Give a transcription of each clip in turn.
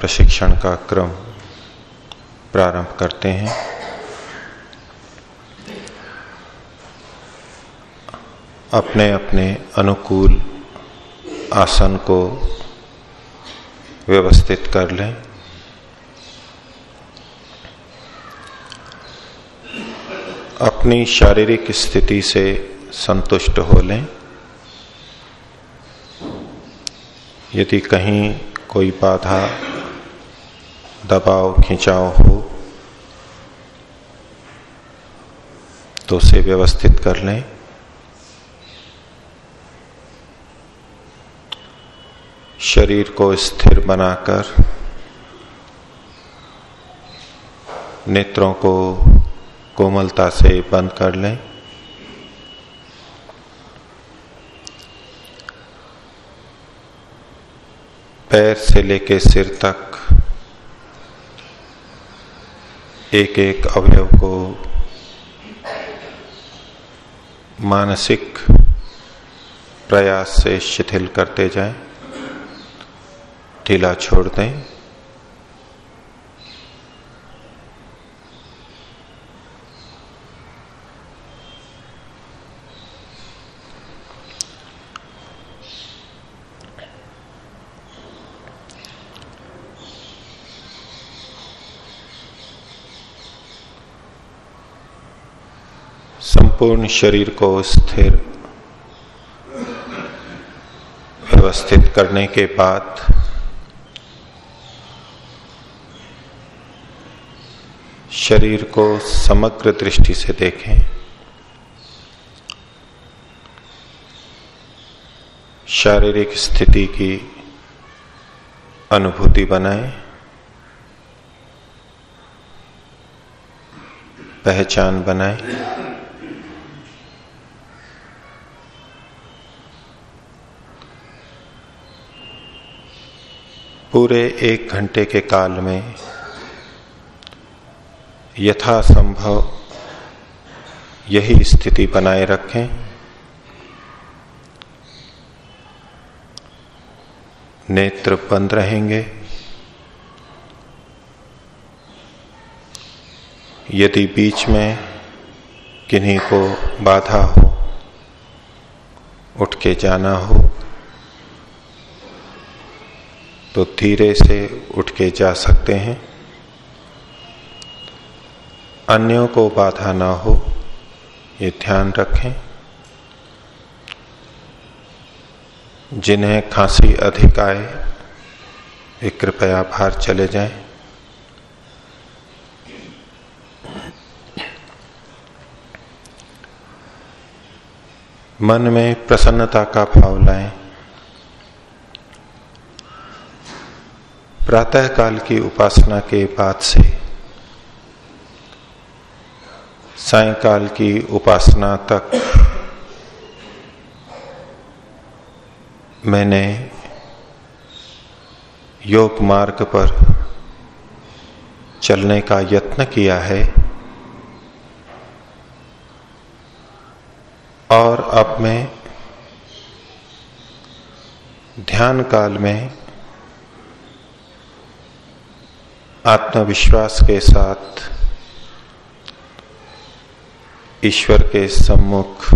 प्रशिक्षण का क्रम प्रारंभ करते हैं। अपने अपने अनुकूल आसन को व्यवस्थित कर लें। अपनी शारीरिक स्थिति से संतुष्ट हो लें। यदि कहीं कोई बाधा दबाव, खिंचाव हो तो उसे व्यवस्थित कर लें। शरीर को स्थिर बनाकर नेत्रों को कोमलता से बंद कर लें। पैर से लेके सिर तक एक एक अवयव को मानसिक प्रयास से शिथिल करते जाएँ, ढीला छोड़ दें। संपूर्ण शरीर को स्थिर व्यवस्थित करने के बाद शरीर को समग्र दृष्टि से देखें। शारीरिक स्थिति की अनुभूति बनाएँ। पहचान बनाएँ। पूरे एक घंटे के काल में यथासंभव यही स्थिति बनाए रखें। नेत्र बंद रहेंगे। यदि बीच में किन्हीं को बाधा हो, उठ के जाना हो तो धीरे से उठ के जा सकते हैं। अन्यों को बाधा ना हो, ये ध्यान रखें। जिन्हें खांसी अधिक आए, वे कृपया बाहर चले जाएँ। मन में प्रसन्नता का भाव लाएँ। प्रातः काल की उपासना के बाद से सायकाल की उपासना तक मैंने योग मार्ग पर चलने का यत्न किया है और अब मैं ध्यान काल में आत्मविश्वास के साथ, ईश्वर के सम्मुख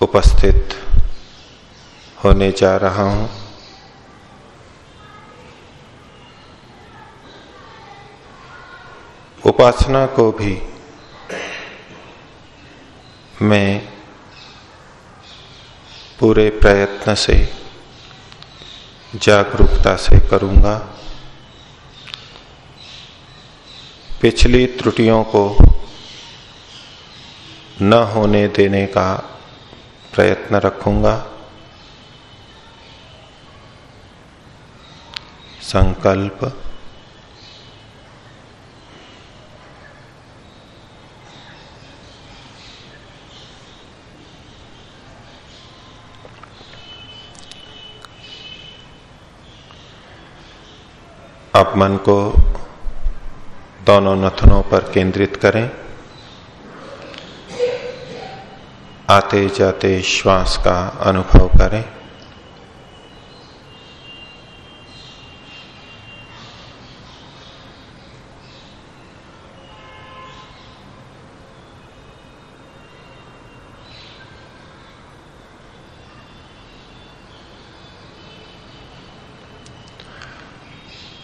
उपस्थित होने जा रहा हूँ। उपासना को भी मैं पूरे प्रयत्न से, जागरूकता से करूँगा। पिछली त्रुटियों को न होने देने का प्रयत्न रखूँगा। संकल्प। अब मन को दोनों नथनों पर केंद्रित करें। आते जाते श्वास का अनुभव करें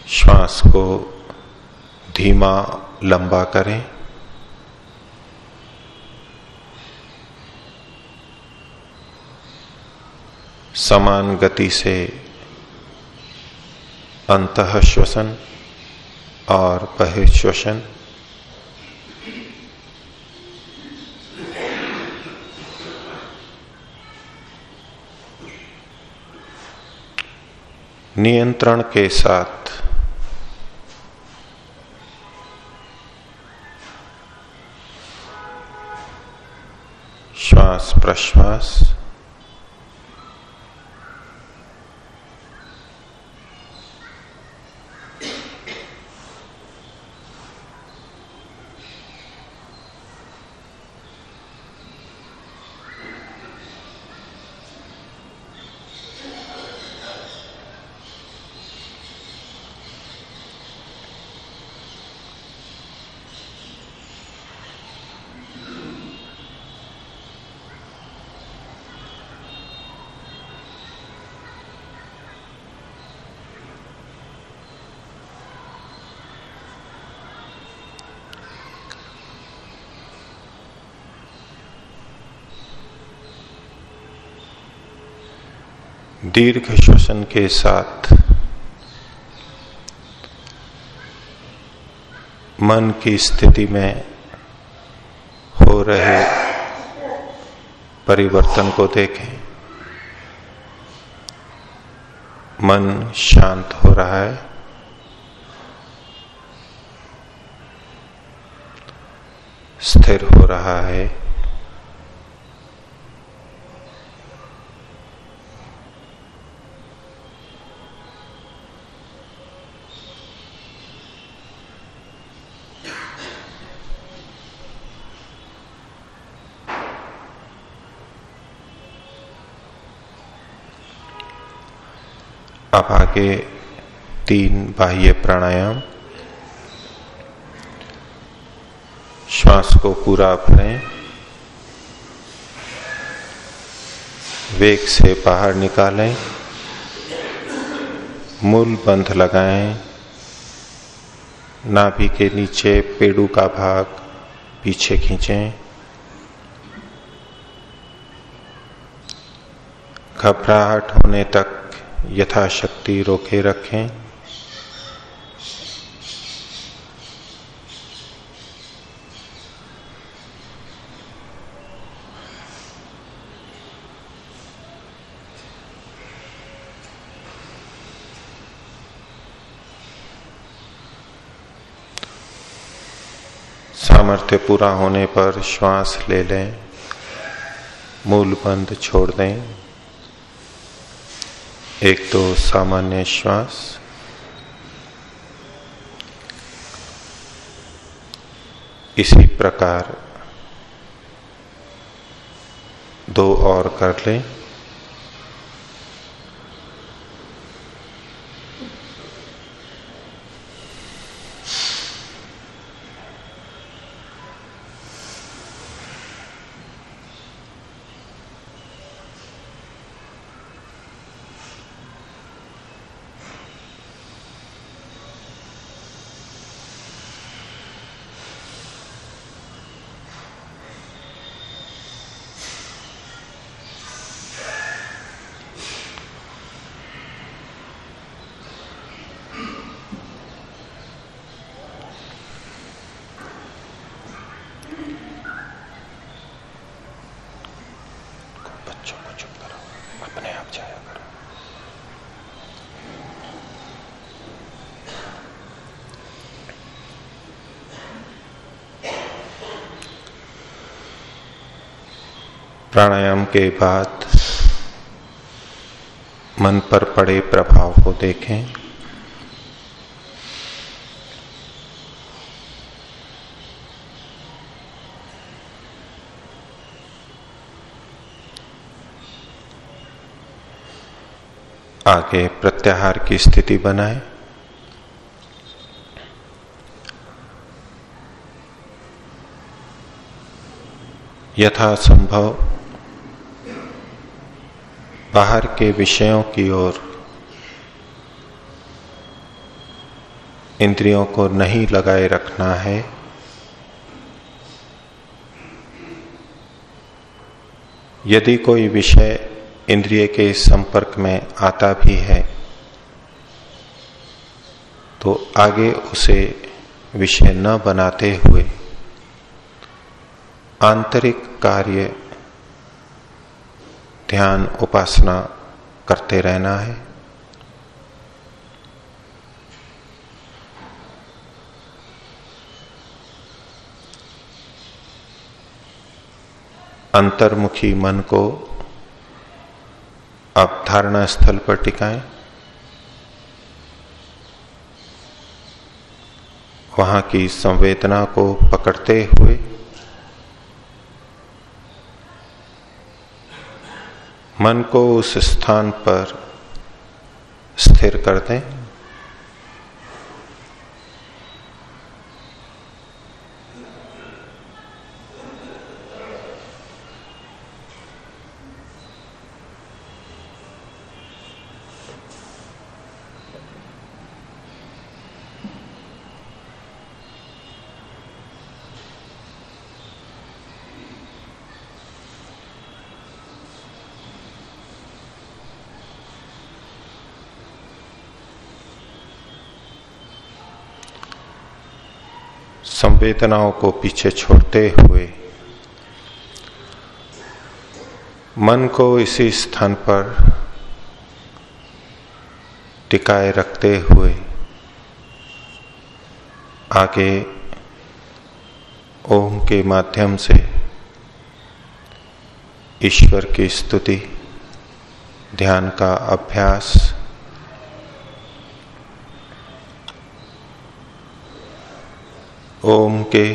श्वास को धीमा लंबा करें। समान गति से अंत श्वसन और बहिर्श्वसन नियंत्रण के साथ श्वास प्रश्वास दीर्घ श्वसन के साथ मन की स्थिति में हो रहे परिवर्तन को देखें। मन शांत हो रहा है। स्थिर हो रहा है। अब आगे तीन बाह्य प्राणायाम। श्वास को पूरा भरें। वेग से बाहर निकालें। मूल बंध लगाएँ। नाभि के नीचे पेड़ू का भाग पीछे खींचें। घबराहट होने तक यथाशक्ति रोके रखें। सामर्थ्य पूरा होने पर श्वास ले लें मूल बंद छोड़ दें। एक तो सामान्य श्वास। इसी प्रकार दो और कर लें। प्राणायाम के बाद मन पर पड़े प्रभाव को देखें। आगे प्रत्याहार की स्थिति बनाए। यथा संभव बाहर के विषयों की ओर इंद्रियों को नहीं लगाए रखना है। यदि कोई विषय इंद्रिय के संपर्क में आता भी है तो आगे उसे विषय न बनाते हुए आंतरिक कार्य ध्यान उपासना करते रहना है। अंतर्मुखी मन को आप धारणा स्थल पर टिकाएँ। वहाँ की संवेदना को पकड़ते हुए मन को उस स्थान पर स्थिर कर दें। संवेदनाओं को पीछे छोड़ते हुए, मन को इसी स्थान पर टिकाए रखते हुए आगे ओम के माध्यम से ईश्वर की स्तुति, ध्यान का अभ्यास ओम के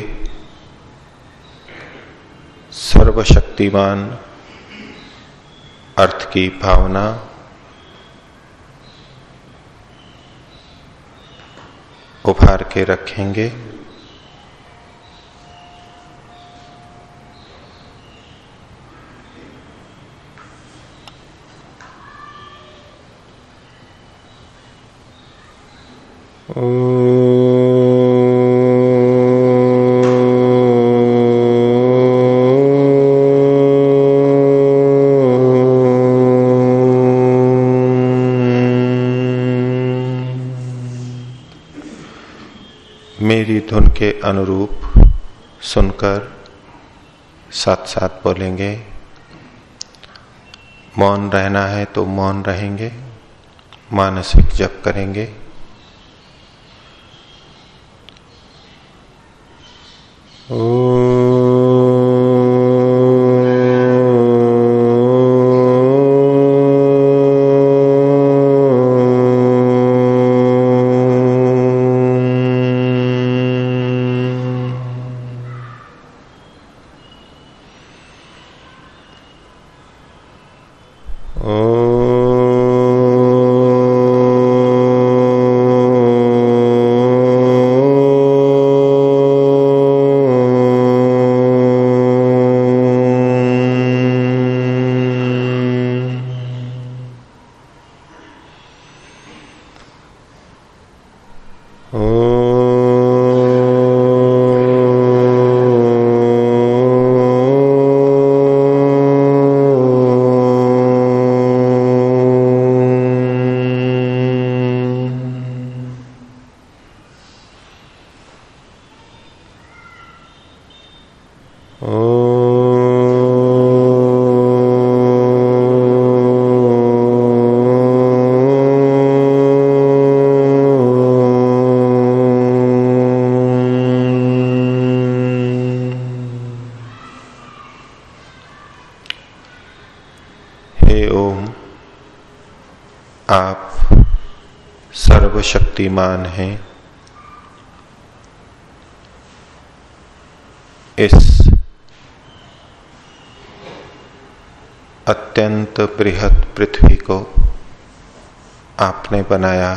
सर्वशक्तिमान अर्थ की भावना उभार के रखेंगे। अनुरूप सुनकर साथ साथ बोलेंगे। मौन रहना है तो मौन रहेंगे। मानसिक जप करेंगे। शक्तिमान है। इस अत्यंत बृहत पृथ्वी को आपने बनाया।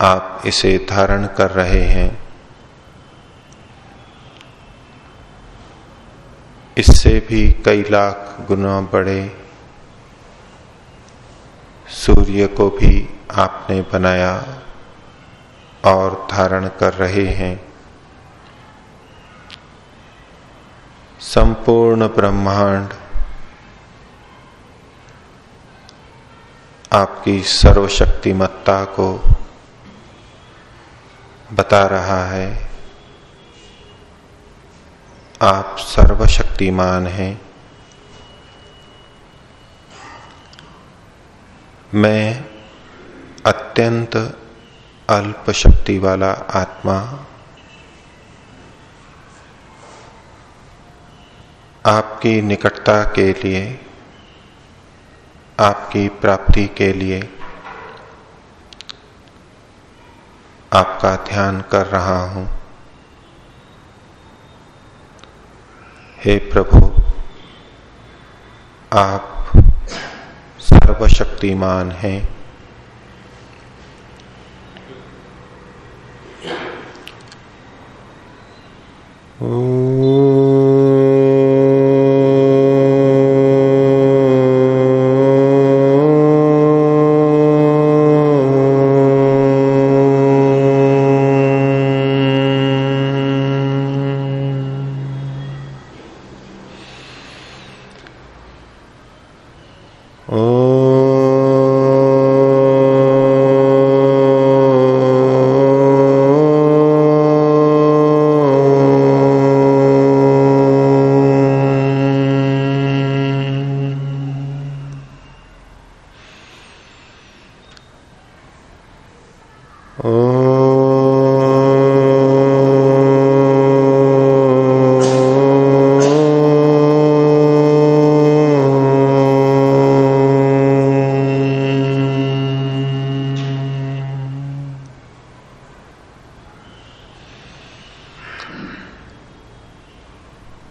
आप इसे धारण कर रहे हैं। इससे भी कई लाख गुना बड़े सूर्य को भी आपने बनाया और धारण कर रहे हैं। संपूर्ण ब्रह्मांड आपकी सर्वशक्तिमत्ता को बता रहा है। आप सर्वशक्तिमान हैं। मैं अत्यंत अल्प शक्ति वाला आत्मा। आपकी निकटता के लिए, आपकी प्राप्ति के लिए आपका ध्यान कर रहा हूँ। हे प्रभु, आप सर्वशक्तिमान हैं।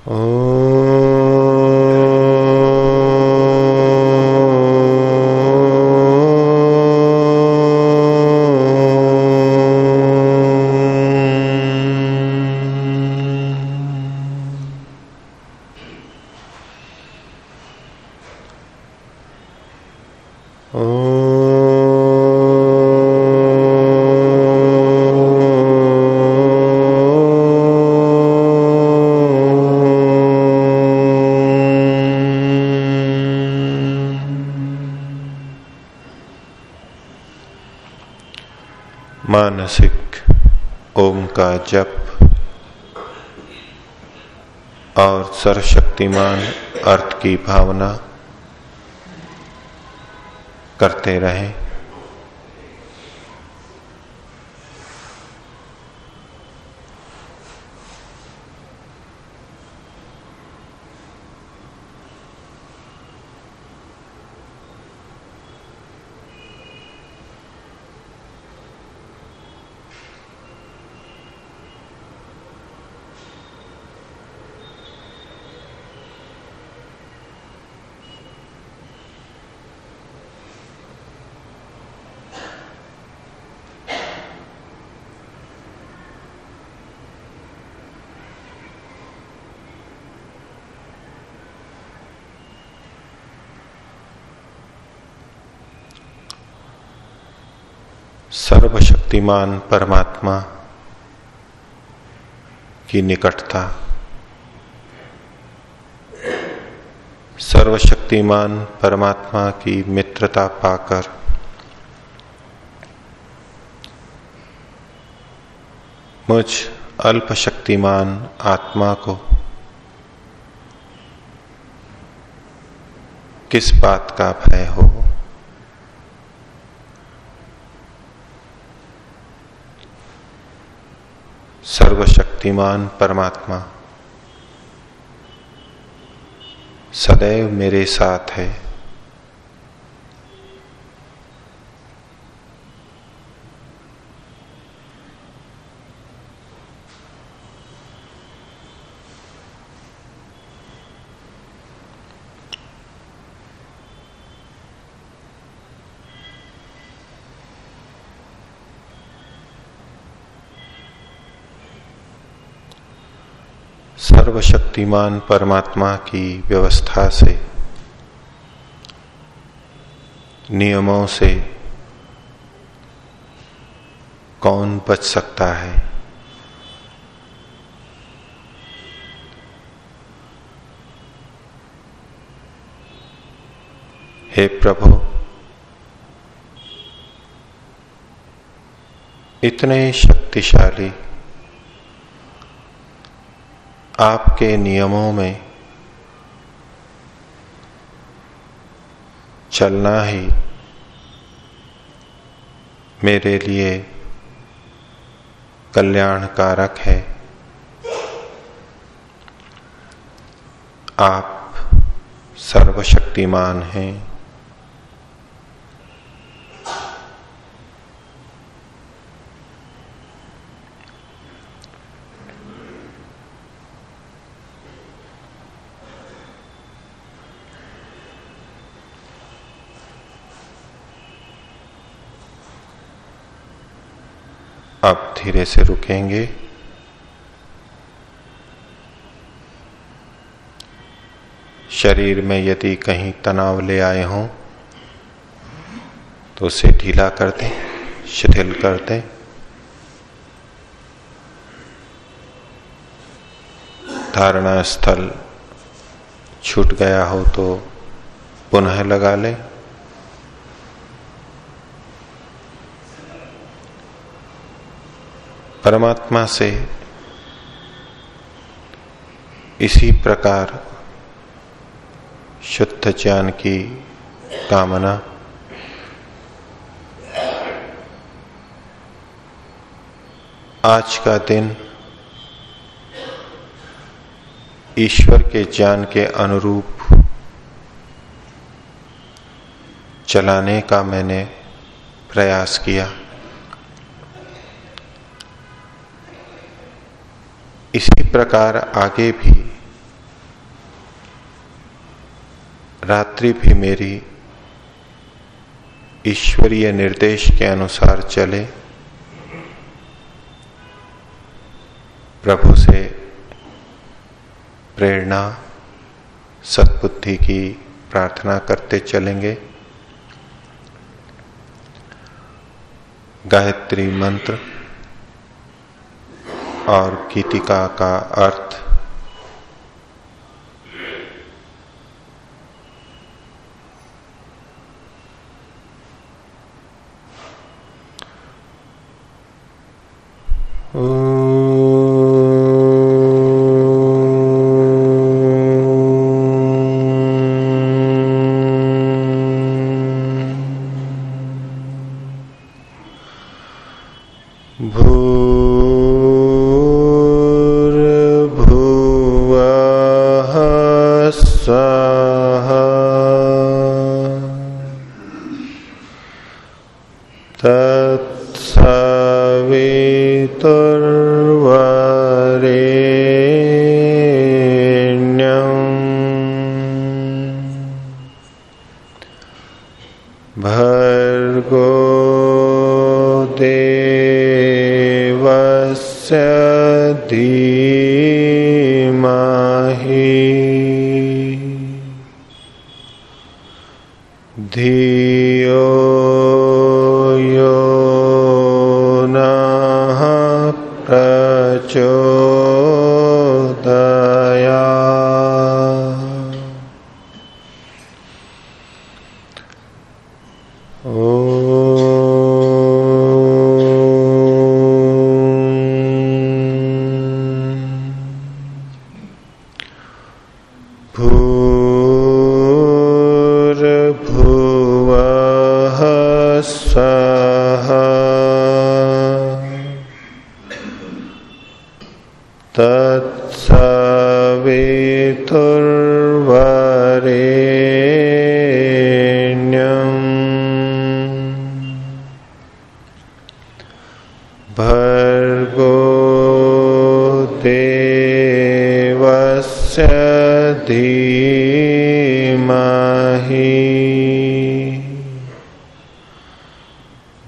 मानसिक सर्वशक्तिमान अर्थ की भावना करते रहें। सर्वशक्तिमान परमात्मा की निकटता। सर्वशक्तिमान परमात्मा की मित्रता पाकर मुझ अल्पशक्तिमान आत्मा को किस बात का भय हो? सर्वशक्तिमान परमात्मा। सदैव मेरे साथ है। सर्वशक्तिमान परमात्मा की व्यवस्था से, नियमों से कौन बच सकता है? हे प्रभु, इतने शक्तिशाली आपके नियमों में चलना ही मेरे लिए कल्याणकारक है। आप सर्वशक्तिमान हैं। अब धीरे से रुकेंगे। शरीर में यदि कहीं तनाव ले आए हों तो उसे ढीला कर दें, शिथिल कर दें। धारणा स्थल छूट गया हो तो पुनः लगा लें। परमात्मा से इसी प्रकार शुद्ध ज्ञान की कामना आज का दिन ईश्वर के ज्ञान के अनुरूप चलाने का मैंने प्रयास किया। प्रकार आगे भी। रात्रि भी मेरी ईश्वरीय निर्देश के अनुसार चले। प्रभु से प्रेरणा, सद्बुद्धि की प्रार्थना करते चलेंगे। गायत्री मंत्र और गीतिका का अर्थ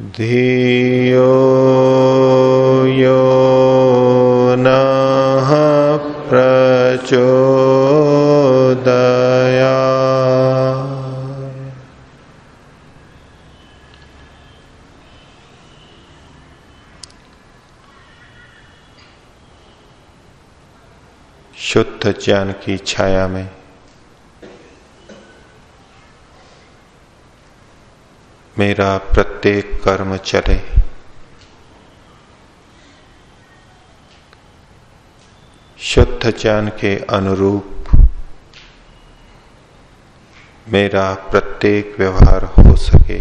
धियो यो नः प्रचोदया शुद्ध ज्ञान की छाया में मेरा प्रत्येक कर्म चले। शुद्ध ज्ञान के अनुरूप मेरा प्रत्येक व्यवहार हो सके।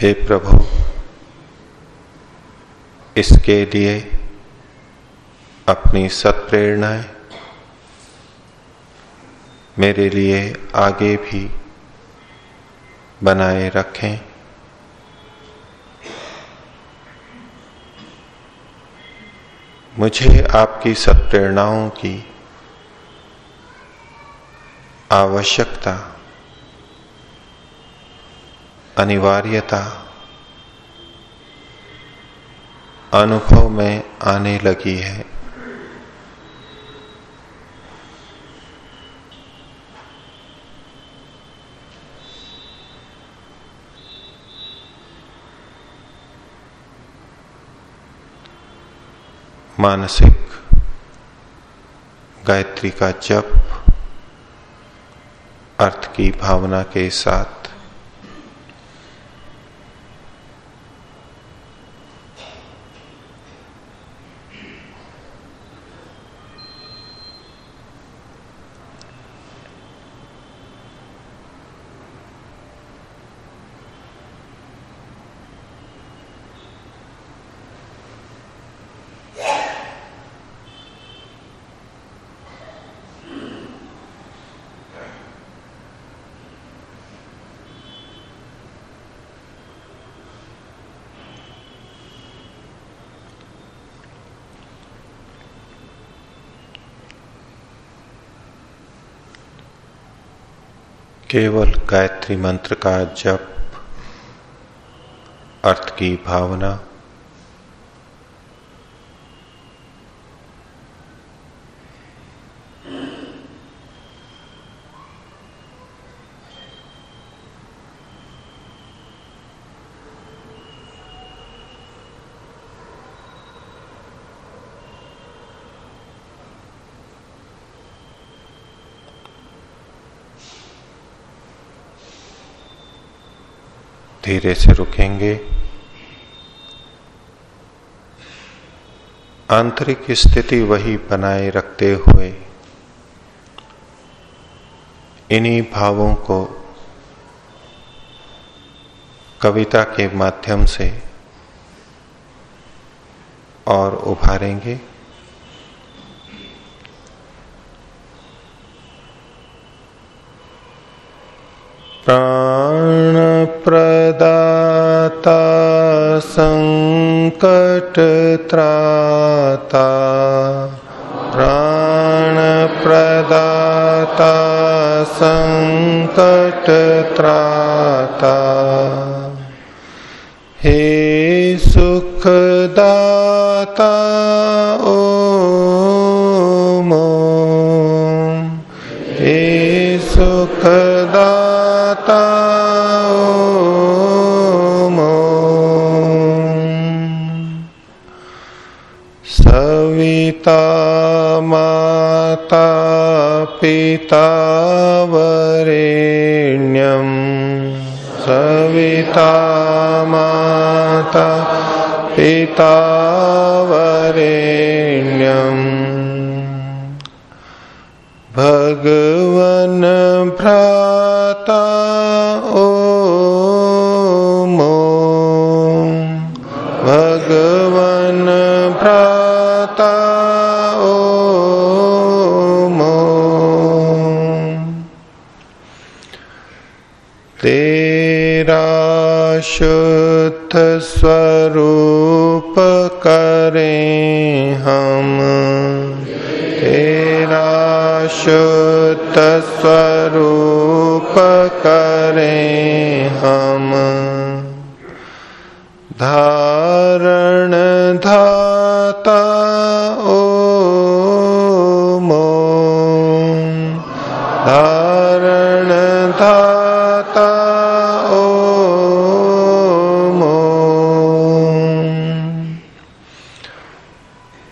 हे प्रभु, इसके लिए अपनी सत्प्रेरणाएँ मेरे लिए आगे भी बनाए रखें। मुझे आपकी सत्प्रेरणाओं की आवश्यकता, अनिवार्यता, अनुभव में आने लगी है। मानसिक गायत्री का जप अर्थ की भावना के साथ केवल गायत्री मंत्र का जप अर्थ की भावना धीरे से रुकेंगे। आंतरिक स्थिति वही बनाए रखते हुए इन्हीं भावों को कविता के माध्यम से और उभारेंगे। प्राण संकट त्राता प्राण प्रदाता संकट त्राता हे सुखदाता ओ माता पिता वरेण्यम सविता माता पिता वरेण्यम भगवन भ्राता शुद्ध स्वरूप करें हम तेरा शुद्ध स्वरूप करें हम। धारण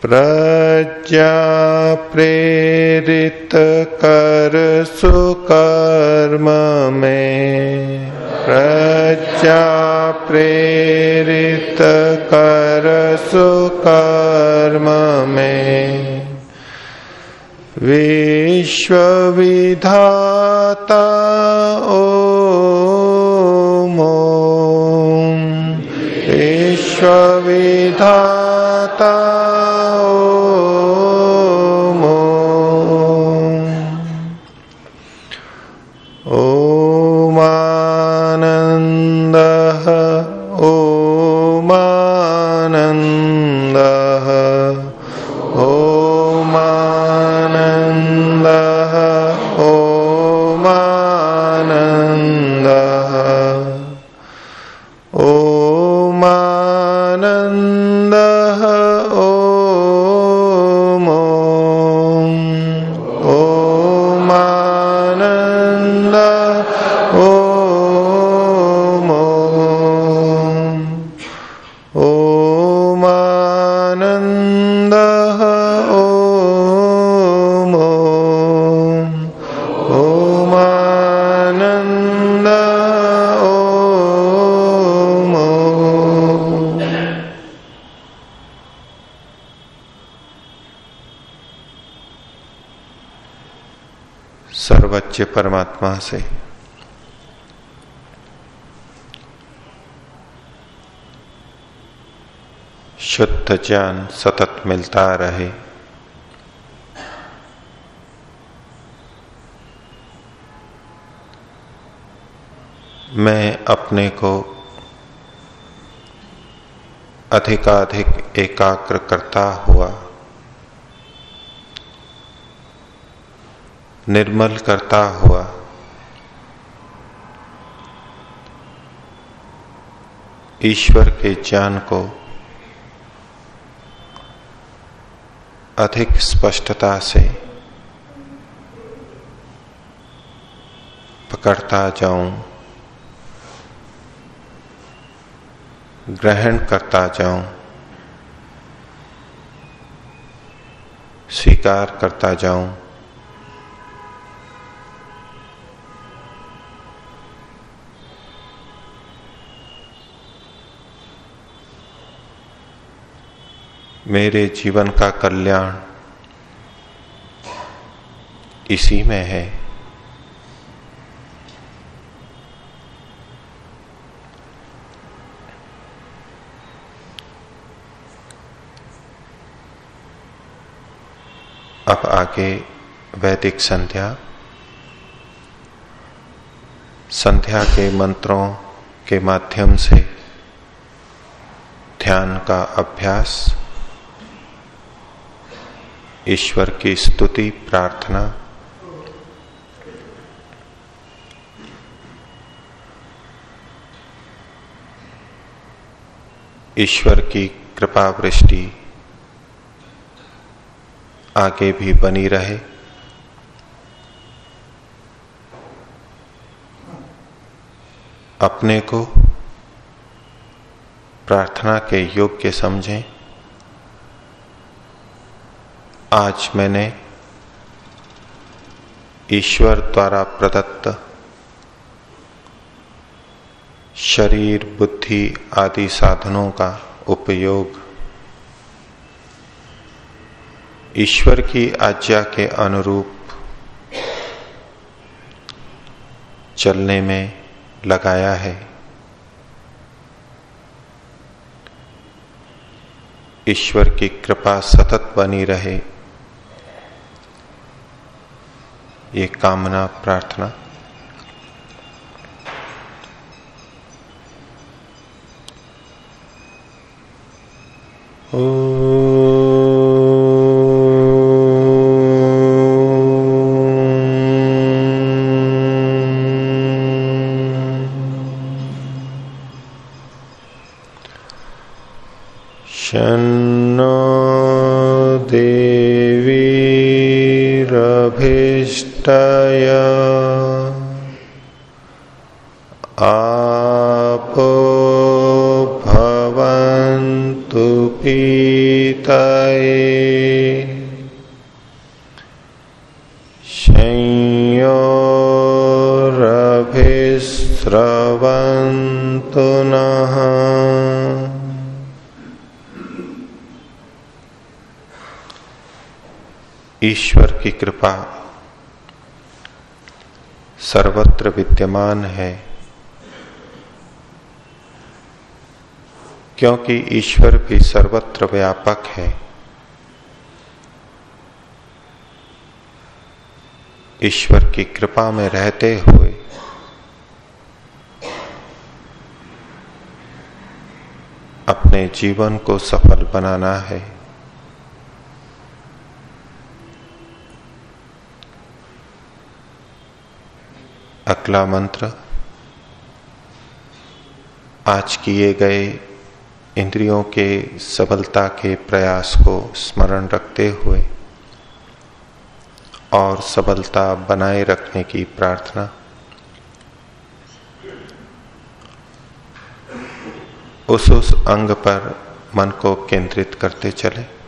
प्रज्ञा प्रेरित कर सुकर्म में। प्रज्ञा प्रेरित कर सुकर्म में। विश्व विधाता ओ से शुद्ध ज्ञान सतत मिलता रहे। मैं अपने को अधिकाधिक एकाग्र करता हुआ, निर्मल करता हुआ ईश्वर के ज्ञान को अधिक स्पष्टता से पकड़ता जाऊँ, ग्रहण करता जाऊँ, स्वीकार करता जाऊँ। मेरे जीवन का कल्याण इसी में है। अब आगे वैदिक संध्या। संध्या के मंत्रों के माध्यम से ध्यान का अभ्यास। ईश्वर की स्तुति, प्रार्थना। ईश्वर की कृपा वृष्टि आगे भी बनी रहे। अपने को प्रार्थना के योग्य समझें। आज मैंने ईश्वर द्वारा प्रदत्त शरीर, बुद्धि आदि साधनों का उपयोग ईश्वर की आज्ञा के अनुरूप चलने में लगाया है। ईश्वर की कृपा सतत बनी रहे। ये कामना प्रार्थना। ओ ईश्वर की कृपा। सर्वत्र विद्यमान है। क्योंकि ईश्वर भी सर्वत्र व्यापक है। ईश्वर की कृपा में रहते हुए अपने जीवन को सफल बनाना है। अगला मंत्र, आज किए गए इंद्रियों के सबलता के प्रयास को स्मरण रखते हुए और सबलता बनाए रखने की प्रार्थना। उस उस अंग पर मन को केंद्रित करते चले।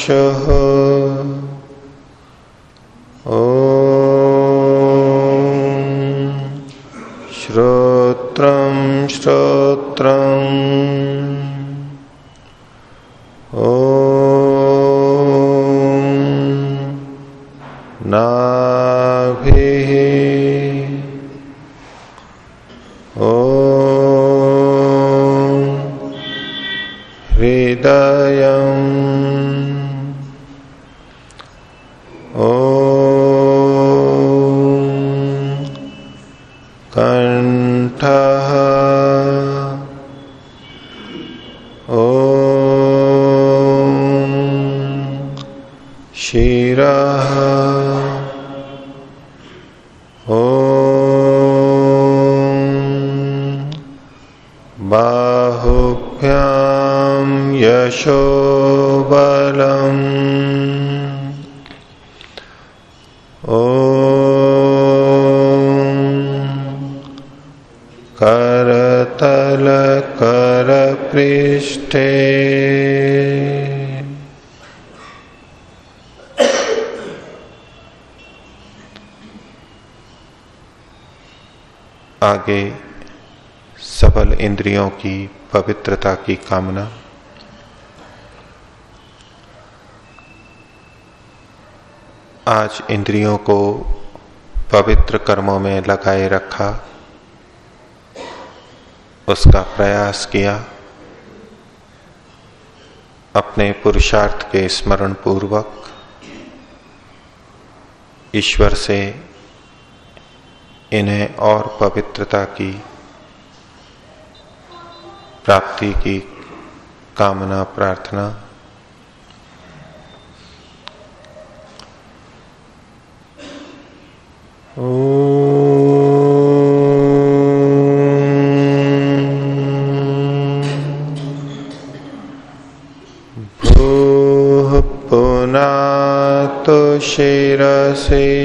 पक्षः आगे सबल इंद्रियों की पवित्रता की कामना। आज इंद्रियों को पवित्र कर्मों में लगाए रखा, उसका प्रयास किया, अपने पुरुषार्थ के स्मरण पूर्वक ईश्वर से इन्हें और पवित्रता की प्राप्ति की कामना प्रार्थना। पुनातु शिरसे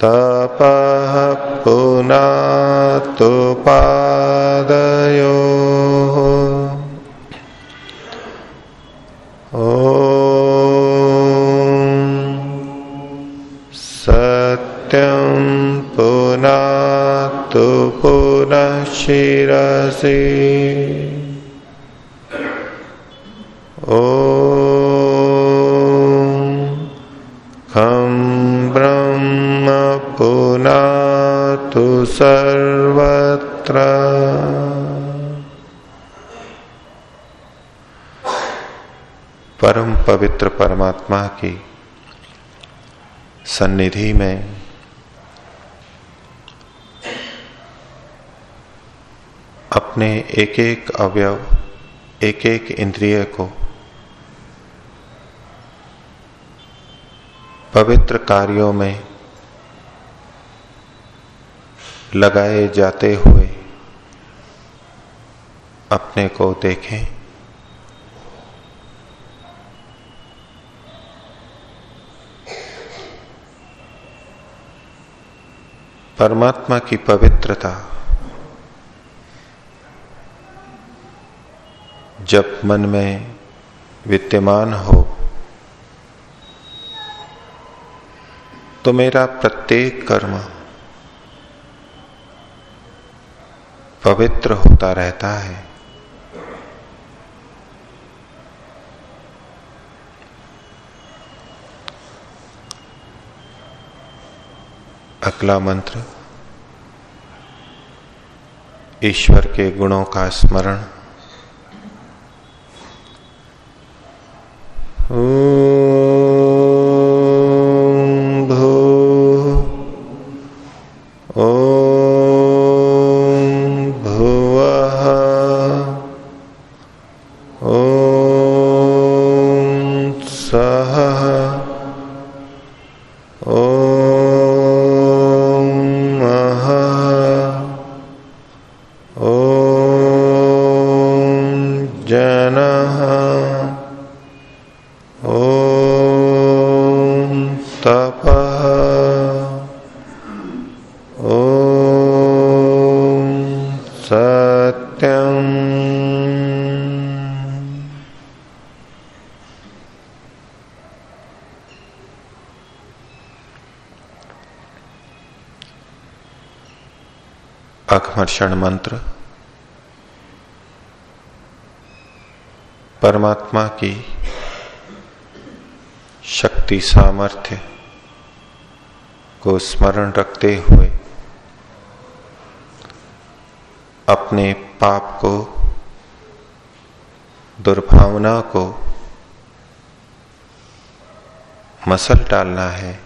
तपः पुनातुपादयो सत्यं पुनातु पुनः शिरसि परम पवित्र परमात्मा की सन्निधि में अपने एक एक अवयव एक एक इंद्रिय को पवित्र कार्यों में लगाए जाते हुए अपने को देखें। परमात्मा की पवित्रता। जब मन में विद्यमान हो तो मेरा प्रत्येक कर्म पवित्र होता रहता है। अगला मंत्र ईश्वर के गुणों का स्मरण। अघमर्षण मंत्र। परमात्मा की शक्ति सामर्थ्य को स्मरण रखते हुए अपने पाप को, दुर्भावना को मसल डालना है,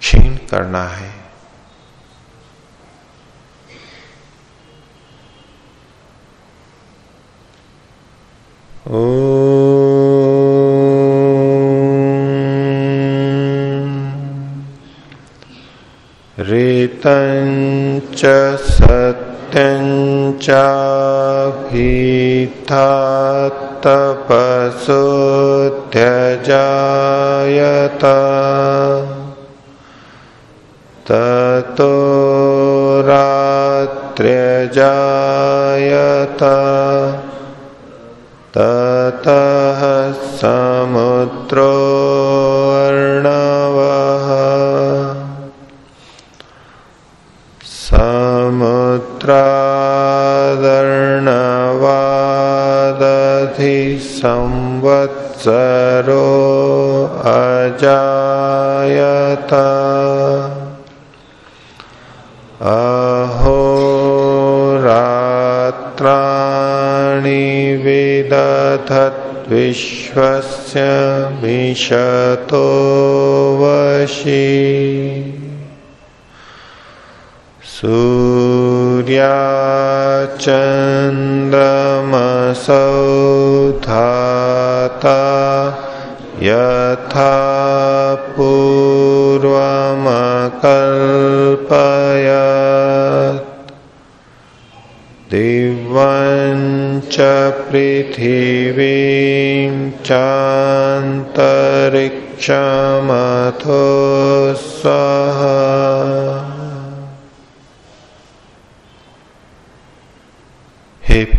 क्षीण करना है। ऋतञ्च सत्यञ्चाभिथात्तपसोऽध्यजायत ततो रात्र्यजायत मिषतो वशी। सूर्याचन्द्रमसौ धाता यथा पूर्वमकल्पयत्। दिवञ्च पृथिवीं चान्तरिक्षमथो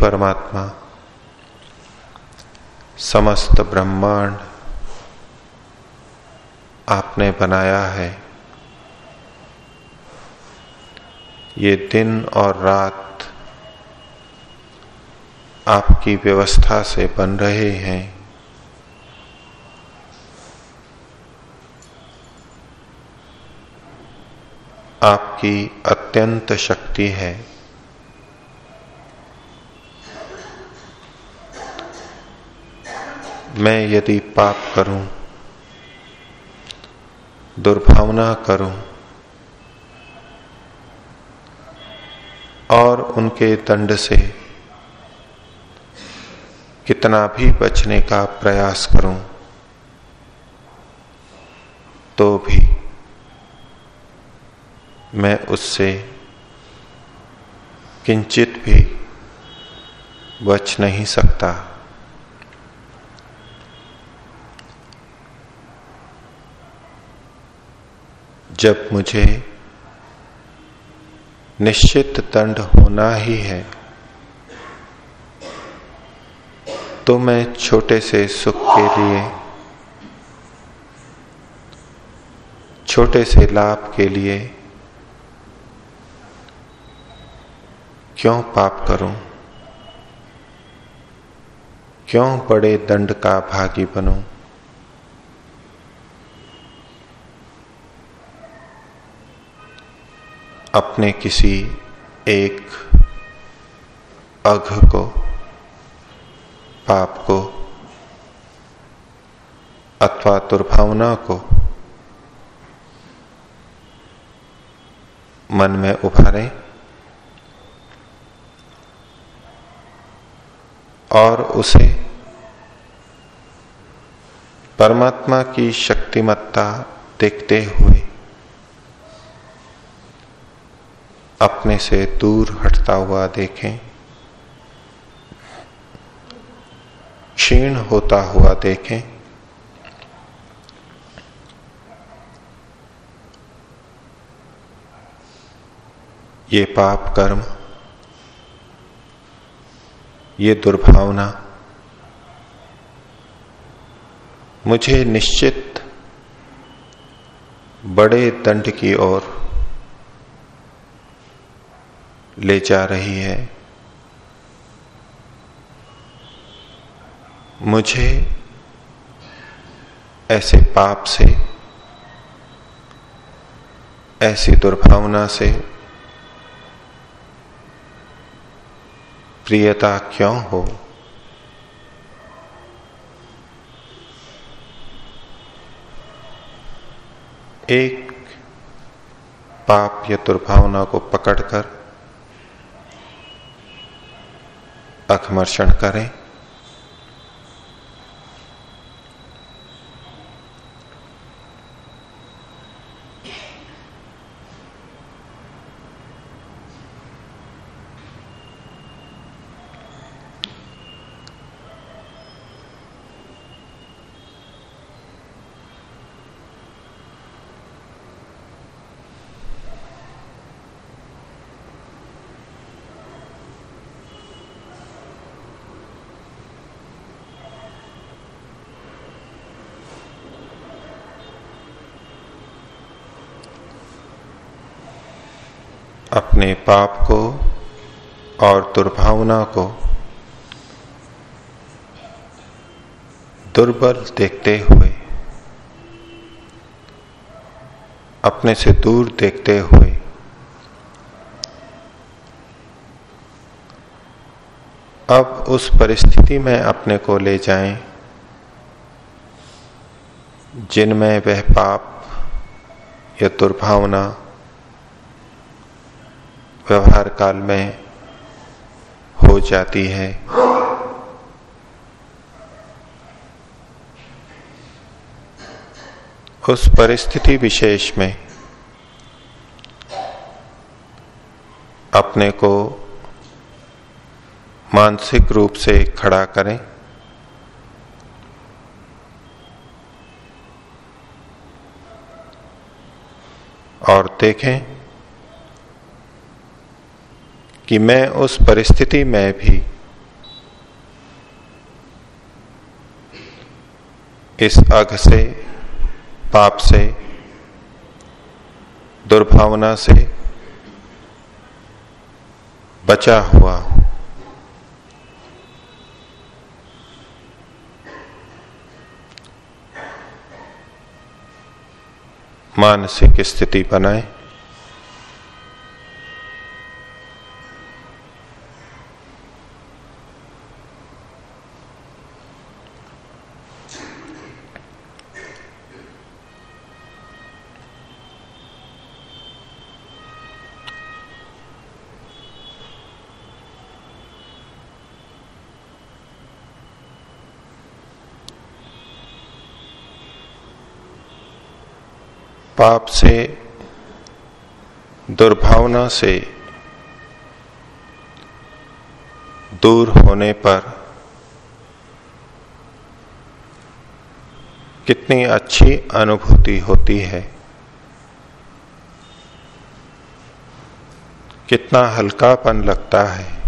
परमात्मा। समस्त ब्रह्मांड आपने बनाया है। ये दिन और रात आपकी व्यवस्था से बन रहे हैं। आपकी अत्यंत शक्ति है। मैं यदि पाप करूँ, दुर्भावना करूँ, और उनके दंड से कितना भी बचने का प्रयास करूँ तो भी मैं उससे किंचित भी बच नहीं सकता। जब मुझे निश्चित दंड होना ही है तो मैं छोटे से सुख के लिए, छोटे से लाभ के लिए क्यों पाप करूँ? क्यों बड़े दंड का भागी बनूं? अपने किसी एक अघ को, पाप को, अथवा दुर्भावना को मन में उभारे और उसे परमात्मा की शक्तिमत्ता देखते हुए अपने से दूर हटता हुआ देखें। क्षीण होता हुआ देखें। ये पाप कर्म, ये दुर्भावना, मुझे निश्चित बड़े दंड की ओर ले जा रही है। मुझे ऐसे पाप से, ऐसी दुर्भावना से प्रियता क्यों हो? एक पाप या दुर्भावना को पकड़कर अखमर्षण करें अपने पाप को और दुर्भावना को दुर्बल देखते हुए, अपने से दूर देखते हुए, अब उस परिस्थिति में अपने को ले जाएँ, जिनमें वह पाप या दुर्भावना व्यवहार काल में हो जाती है। उस परिस्थिति विशेष में अपने को मानसिक रूप से खड़ा करें। और देखें कि मैं उस परिस्थिति में भी इस अघ से, पाप से, दुर्भावना से बचा हुआ हूँ। मानसिक स्थिति बनाएँ। पाप से, दुर्भावना से दूर होने पर कितनी अच्छी अनुभूति होती है। कितना हल्कापन लगता है।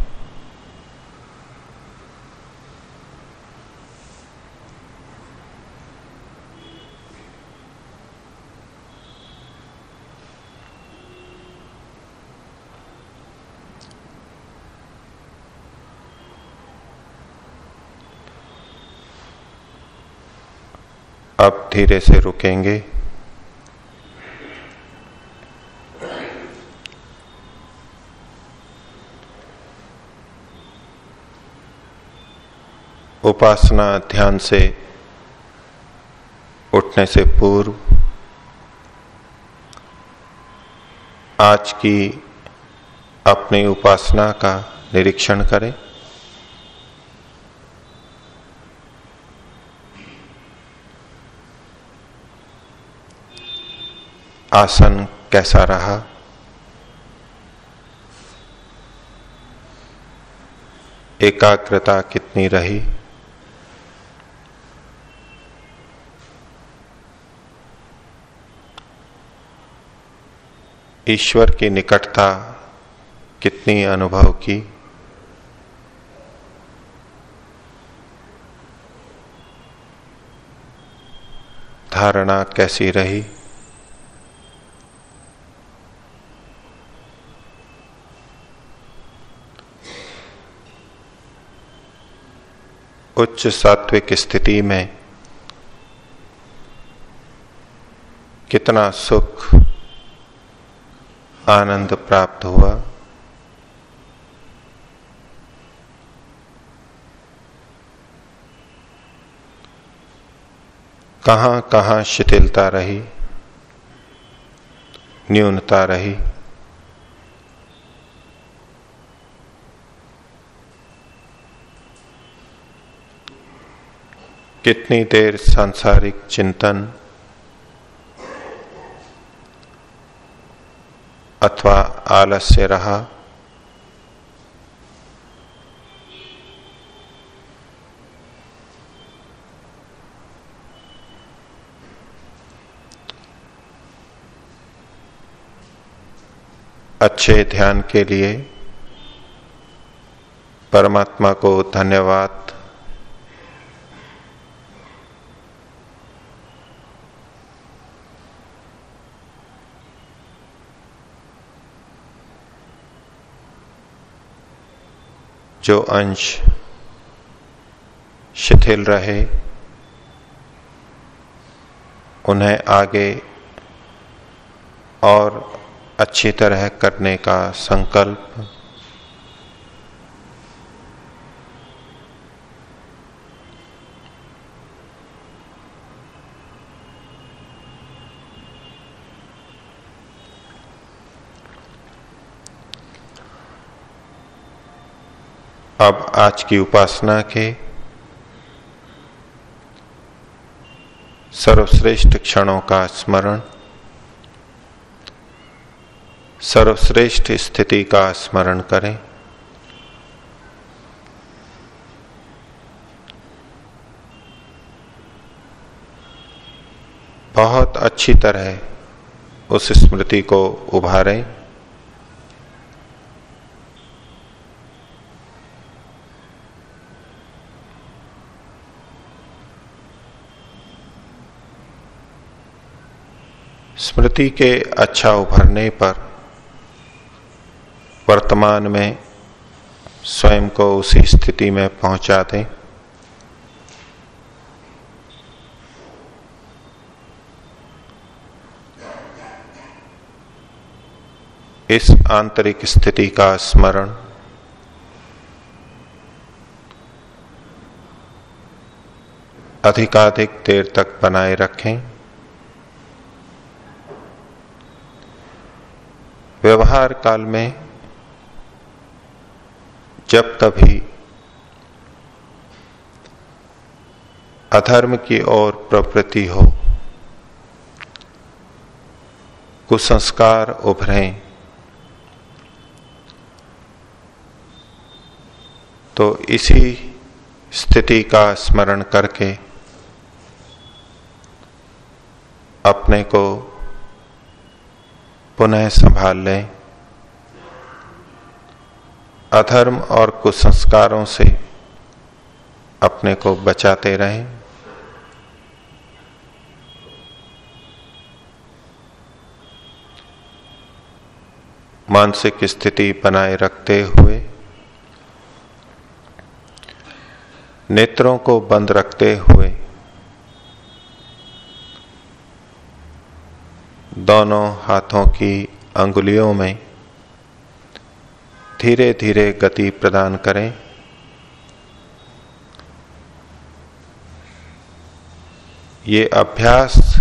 अब धीरे से रुकेंगे। उपासना ध्यान से उठने से पूर्व आज की अपनी उपासना का निरीक्षण करें। आसन कैसा रहा? एकाग्रता कितनी रही? ईश्वर की निकटता कितनी अनुभव की? धारणा कैसी रही? उच्च सात्विक स्थिति में कितना सुख, आनंद प्राप्त हुआ। कहाँ कहाँ शिथिलता रही, न्यूनता रही। कितनी देर सांसारिक चिंतन अथवा आलस्य रहा? अच्छे ध्यान के लिए परमात्मा को धन्यवाद जो अंश शिथिल रहे उन्हें आगे और अच्छी तरह करने का संकल्प अब आज की उपासना के सर्वश्रेष्ठ क्षणों का स्मरण, सर्वश्रेष्ठ स्थिति का स्मरण करें। बहुत अच्छी तरह उस स्मृति को उभारें। स्थिति के अच्छा उभरने पर वर्तमान में स्वयं को उसी स्थिति में पहुँचा दें। इस आंतरिक स्थिति का स्मरण अधिकाधिक देर तक बनाए रखें। व्यवहार काल में जब तभी अधर्म की ओर प्रवृत्ति हो, कुसंस्कार उभरे तो इसी स्थिति का स्मरण करके अपने को पुनः संभाल लें। अधर्म और कुसंस्कारों से अपने को बचाते रहें। मानसिक स्थिति बनाए रखते हुए नेत्रों को बंद रखते हुए दोनों हाथों की अंगुलियों में धीरे धीरे गति प्रदान करें। ये अभ्यास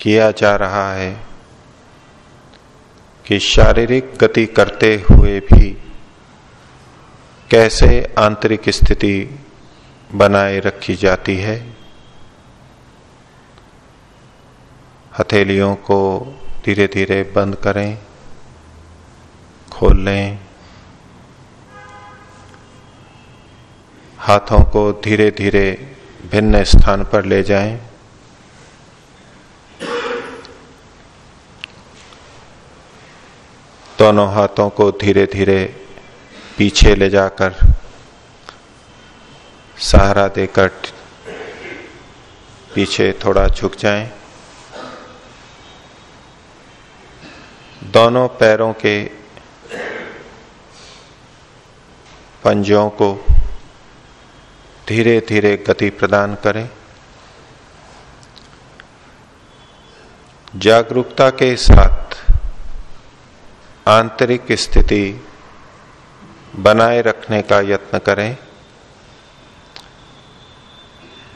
किया जा रहा है कि शारीरिक गति करते हुए भी कैसे आंतरिक स्थिति बनाए रखी जाती है। हथेलियों को धीरे धीरे बंद करें, खोल लें। हाथों को धीरे धीरे भिन्न स्थान पर ले जाएँ। दोनों हाथों को धीरे धीरे पीछे ले जाकर सहारा देकर पीछे थोड़ा झुक जाएँ। दोनों पैरों के पंजों को धीरे धीरे गति प्रदान करें। जागरूकता के साथ आंतरिक स्थिति बनाए रखने का यत्न करें।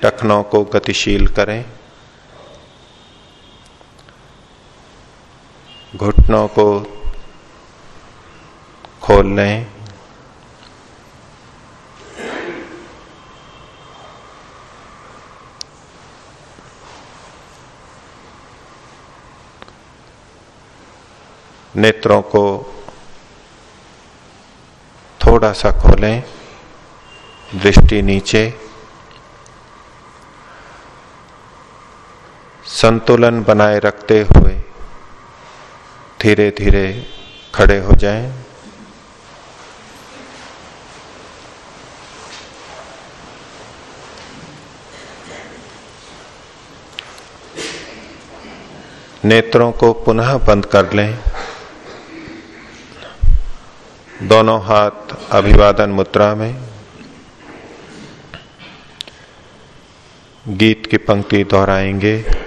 टखनों को गतिशील करें। घुटनों को खोल लें नेत्रों को थोड़ा सा खोलें, दृष्टि नीचे। संतुलन बनाए रखते हुए धीरे धीरे खड़े हो जाएँ। नेत्रों को पुनः बंद कर लें। दोनों हाथ अभिवादन मुद्रा में। गीत की पंक्ति दोहराएँगे।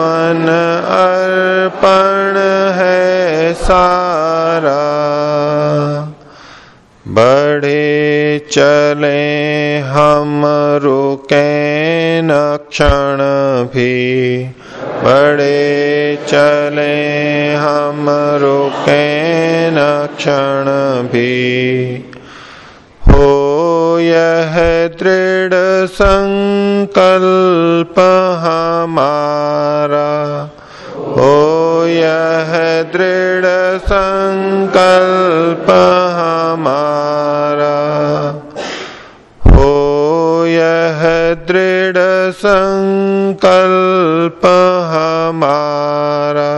जीवन अर्पण है सारा। बढ़े चले हम रुके न क्षण भी। बड़े चले हम रुके न क्षण भी। हो यह दृढ़ संकल्प हमारा हो यह दृढ़ संकल्प हमारा हो यह दृढ़ संकल्प हमारा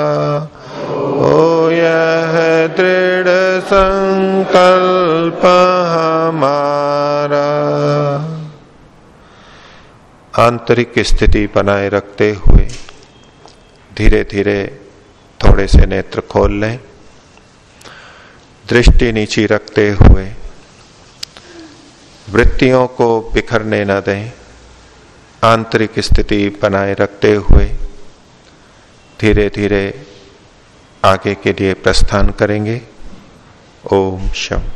हो यह दृढ़ संकल्प हमारा आंतरिक स्थिति बनाए रखते हुए धीरे धीरे थोड़े से नेत्र खोल लें। दृष्टि नीची रखते हुए वृत्तियों को बिखरने न दें। आंतरिक स्थिति बनाए रखते हुए धीरे धीरे आगे के लिए प्रस्थान करेंगे। ओम शम